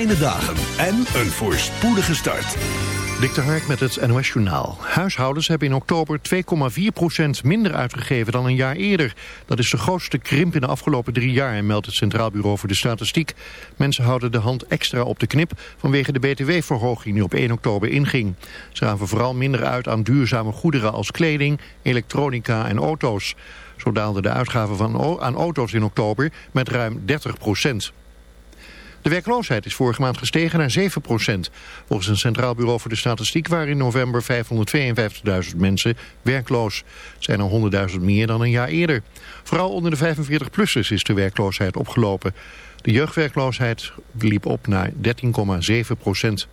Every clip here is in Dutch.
fijne dagen en een voorspoedige start. Dik de Hark met het NOS Journaal. Huishoudens hebben in oktober 2,4% minder uitgegeven dan een jaar eerder. Dat is de grootste krimp in de afgelopen drie jaar, meldt het Centraal Bureau voor de Statistiek. Mensen houden de hand extra op de knip vanwege de btw-verhoging die op 1 oktober inging. Ze gaven vooral minder uit aan duurzame goederen als kleding, elektronica en auto's. Zo daalden de uitgaven van, aan auto's in oktober met ruim 30 procent. De werkloosheid is vorige maand gestegen naar 7 procent. Volgens een Centraal Bureau voor de Statistiek waren in november 552.000 mensen werkloos. Het zijn er 100.000 meer dan een jaar eerder. Vooral onder de 45-plussers is de werkloosheid opgelopen. De jeugdwerkloosheid liep op naar 13,7 procent.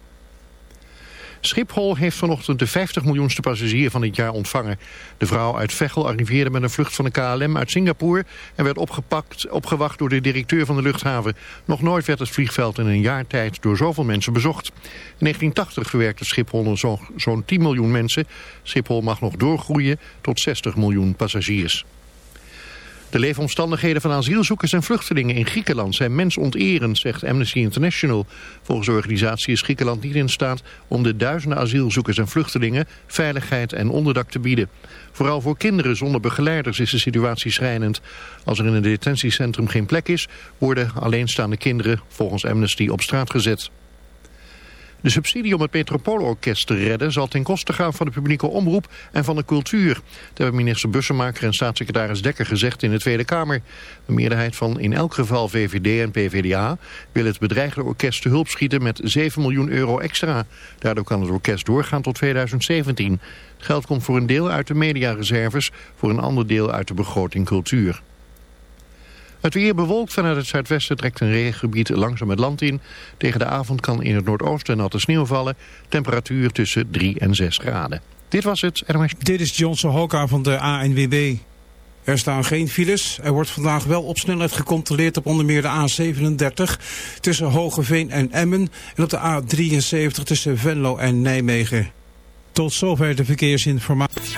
Schiphol heeft vanochtend de 50 miljoenste passagier van dit jaar ontvangen. De vrouw uit Veghel arriveerde met een vlucht van de KLM uit Singapore... en werd opgepakt, opgewacht door de directeur van de luchthaven. Nog nooit werd het vliegveld in een jaar tijd door zoveel mensen bezocht. In 1980 verwerkte Schiphol zo'n zo 10 miljoen mensen. Schiphol mag nog doorgroeien tot 60 miljoen passagiers. De leefomstandigheden van asielzoekers en vluchtelingen in Griekenland zijn mensonterend, zegt Amnesty International. Volgens de organisatie is Griekenland niet in staat om de duizenden asielzoekers en vluchtelingen veiligheid en onderdak te bieden. Vooral voor kinderen zonder begeleiders is de situatie schrijnend. Als er in een detentiecentrum geen plek is, worden alleenstaande kinderen volgens Amnesty op straat gezet. De subsidie om het Metropoolorkest te redden zal ten koste gaan van de publieke omroep en van de cultuur. Dat hebben minister Bussemaker en staatssecretaris Dekker gezegd in de Tweede Kamer. De meerderheid van in elk geval VVD en PVDA wil het bedreigde orkest te hulp schieten met 7 miljoen euro extra. Daardoor kan het orkest doorgaan tot 2017. Het geld komt voor een deel uit de mediareserves, voor een ander deel uit de begroting cultuur. Het weer bewolkt vanuit het zuidwesten trekt een regengebied langzaam het land in. Tegen de avond kan in het noordoosten natte sneeuw vallen. Temperatuur tussen 3 en 6 graden. Dit was het. Dit is Johnson Hoka van de ANWB. Er staan geen files. Er wordt vandaag wel op snelheid gecontroleerd op onder meer de A37 tussen Hogeveen en Emmen en op de A73 tussen Venlo en Nijmegen. Tot zover de verkeersinformatie.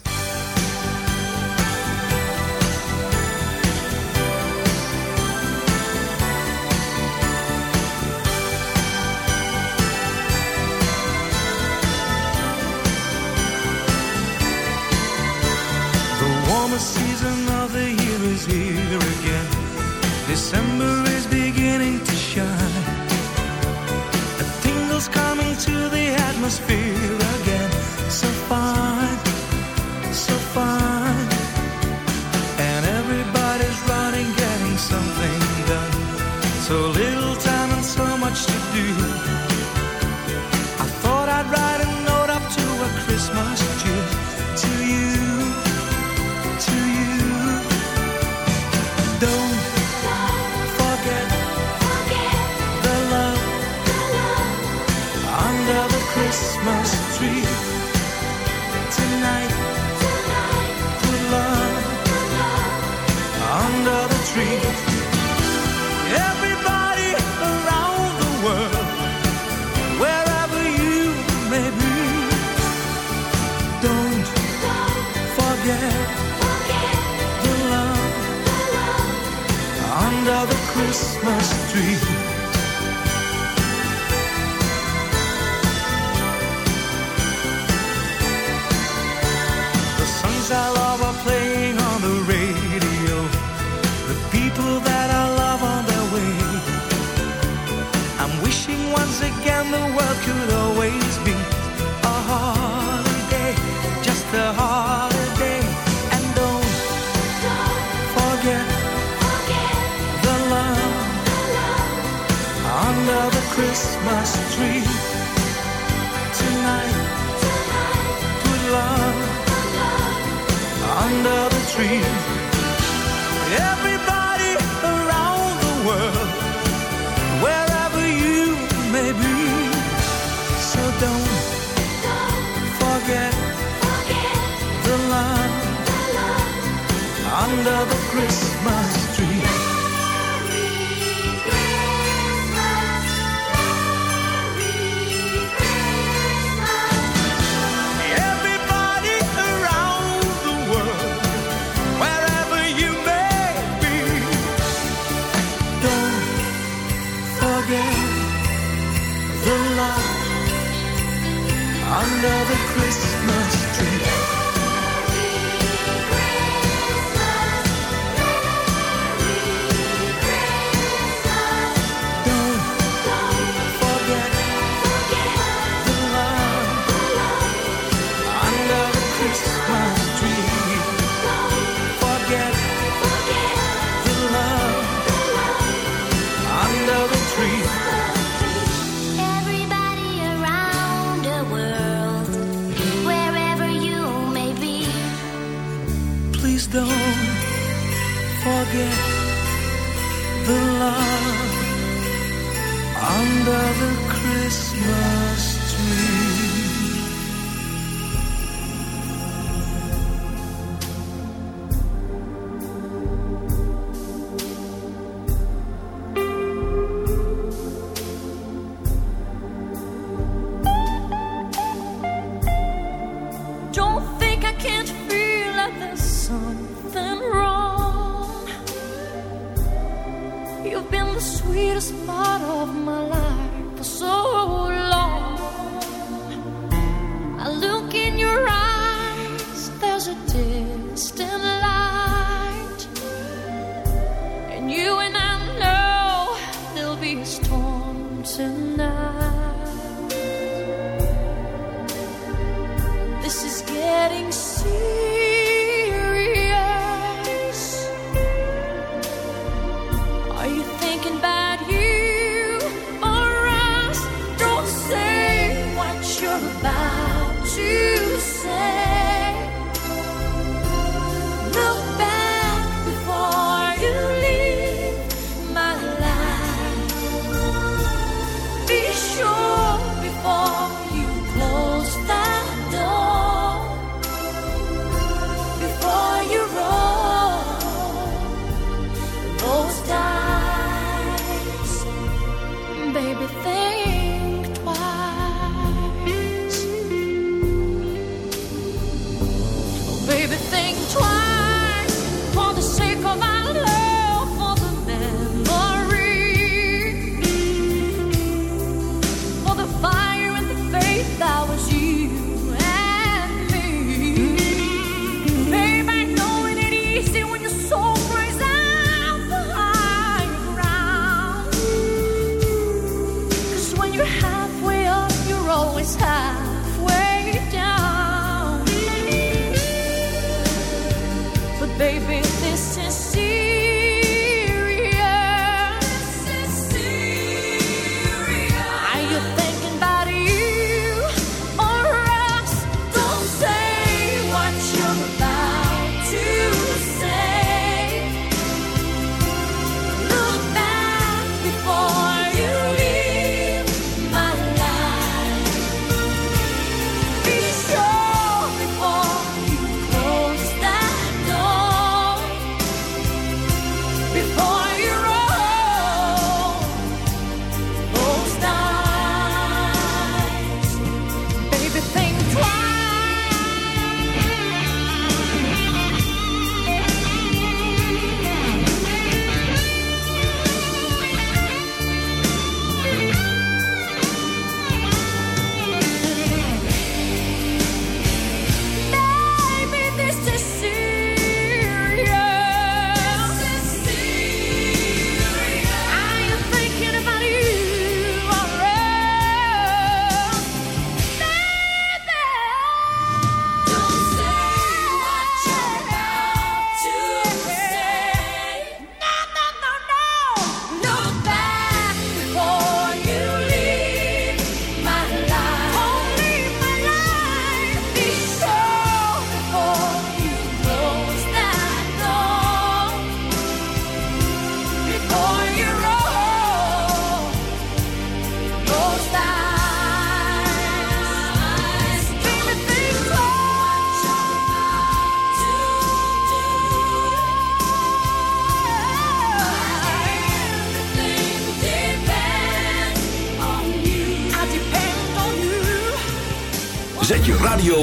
Christmas tree.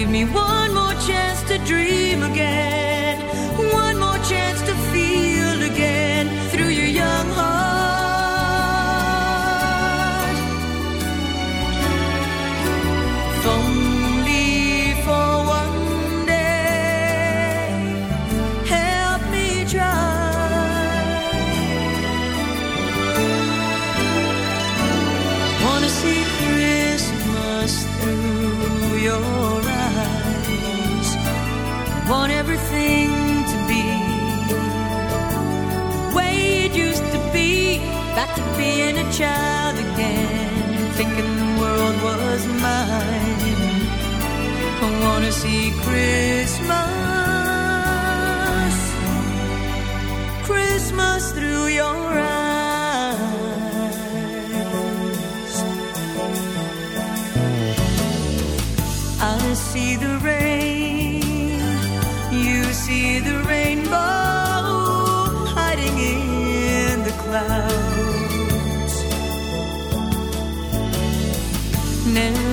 Give me one more chance to dream again. One more chance to child again, thinking the world was mine. I wanna see Christmas, Christmas through your eyes.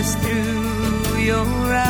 us through your eyes.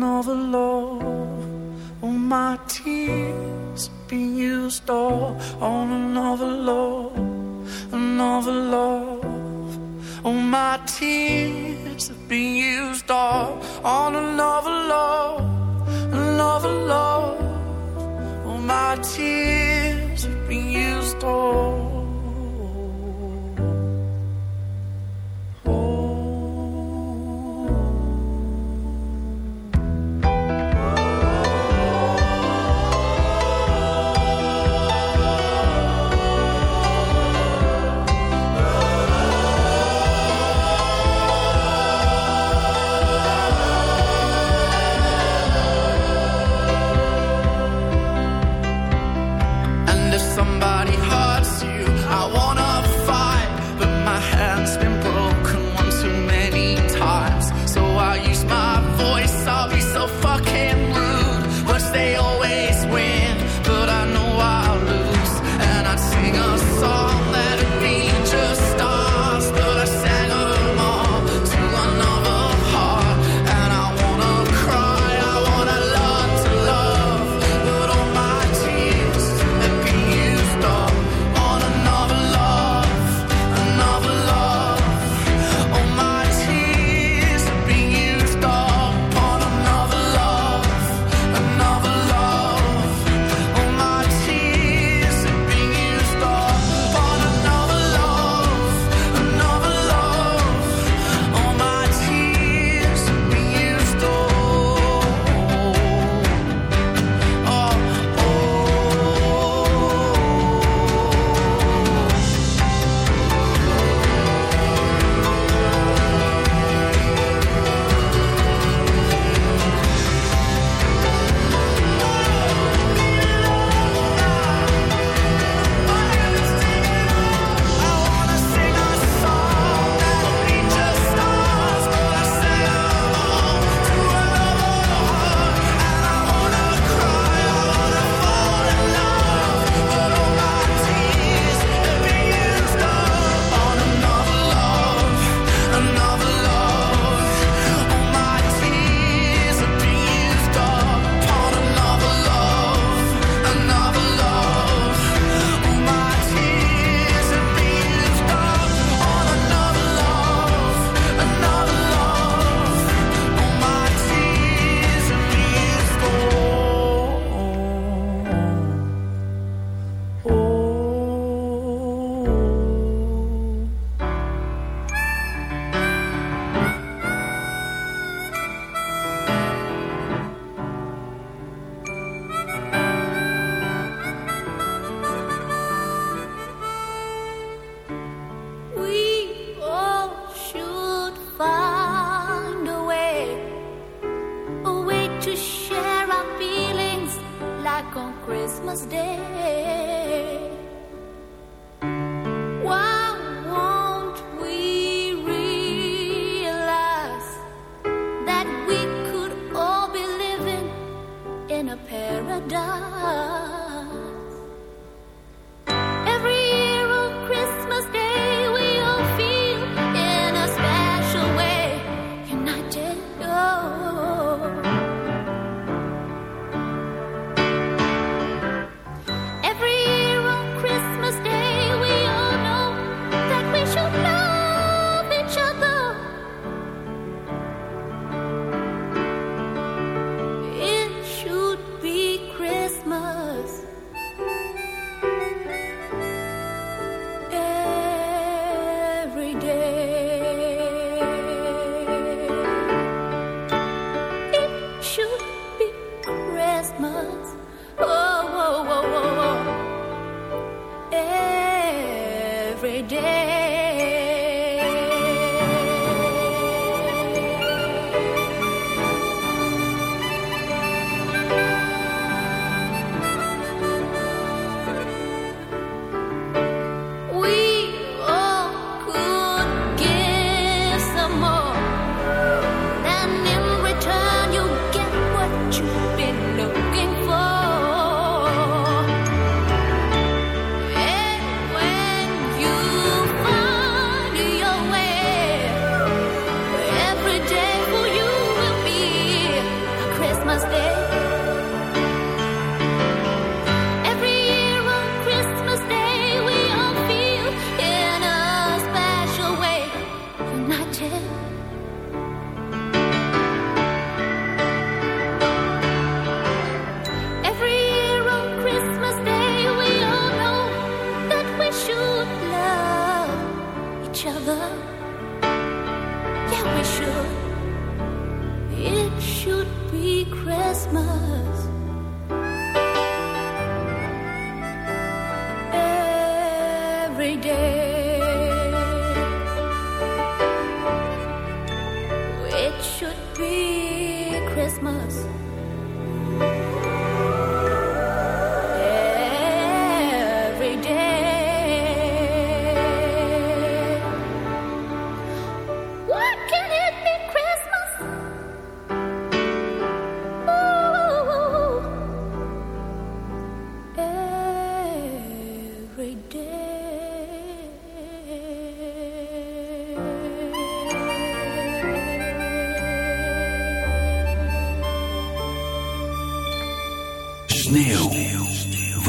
another love. All my tears been used up on another love, another love. All my tears have been used up on another love, another love. All my tears have been used up.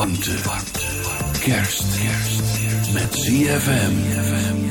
warmte. Kerst. Met ZFM.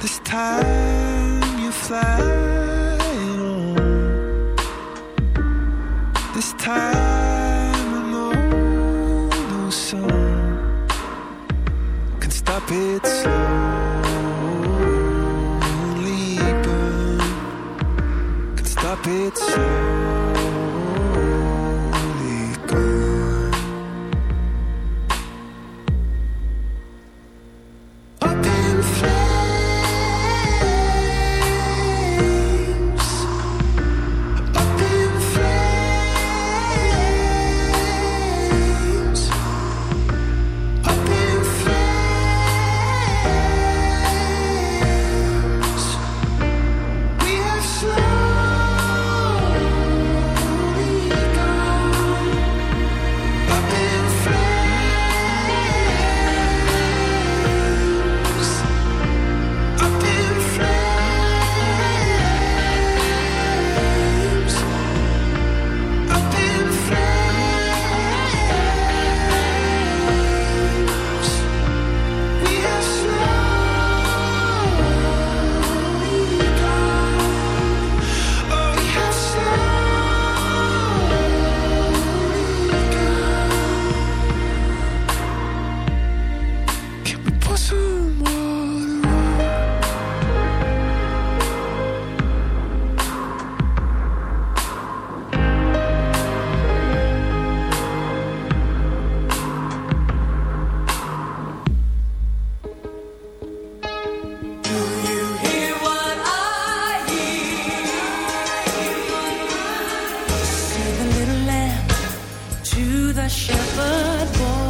This time you fly on. This time I know no sun can stop it slowly burn. Can stop it slowly. shepherd boy.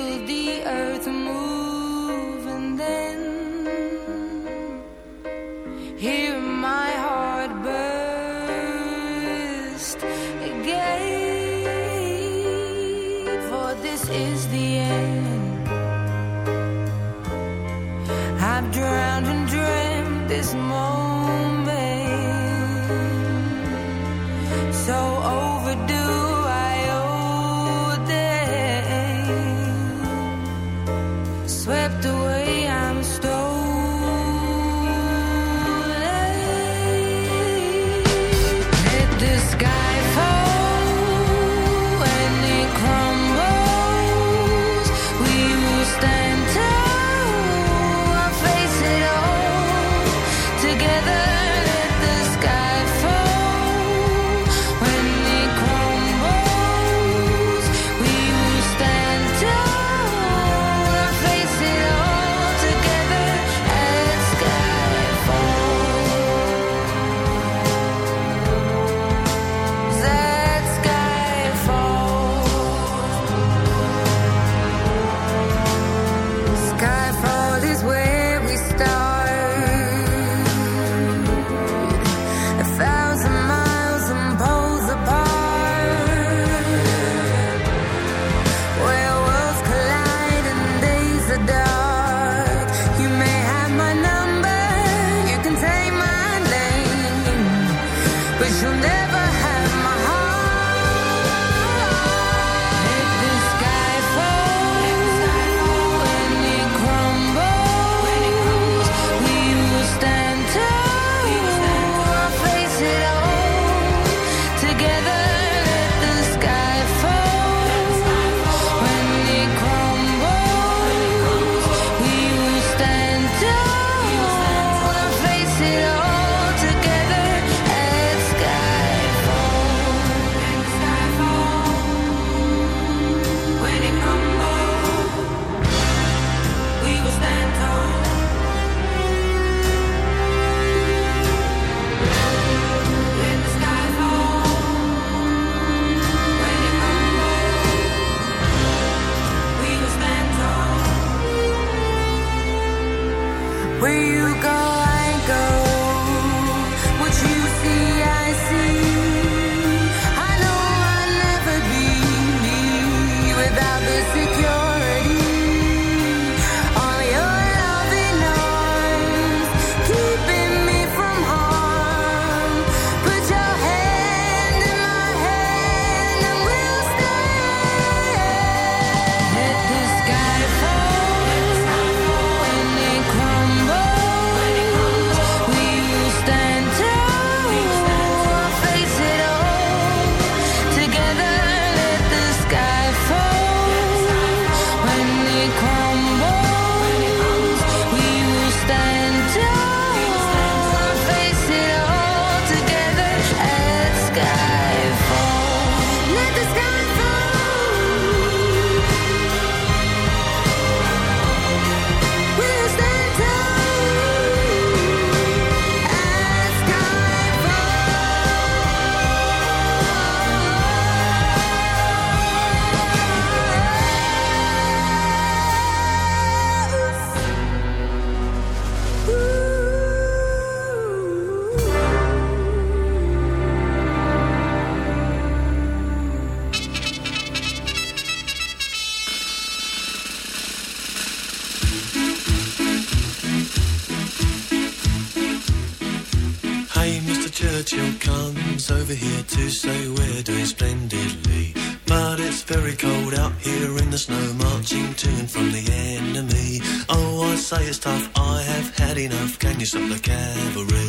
this stuff. I have had enough. Can you stop the cavalry?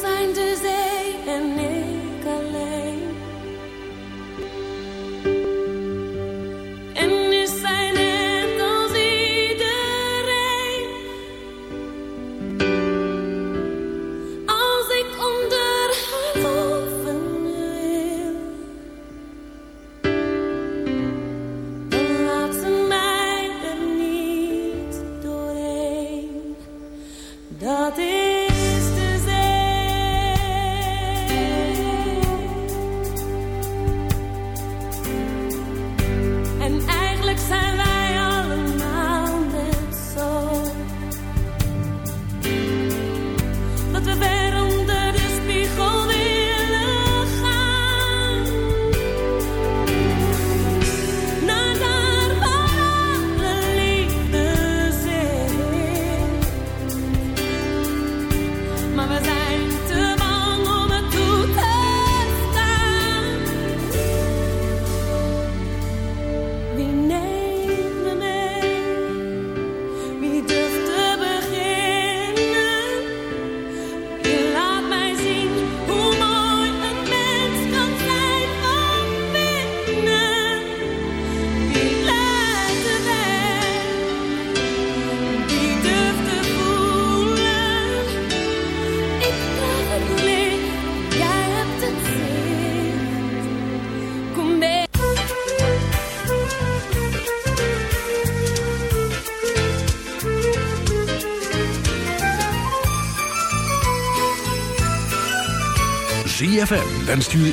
sein N. dan stuur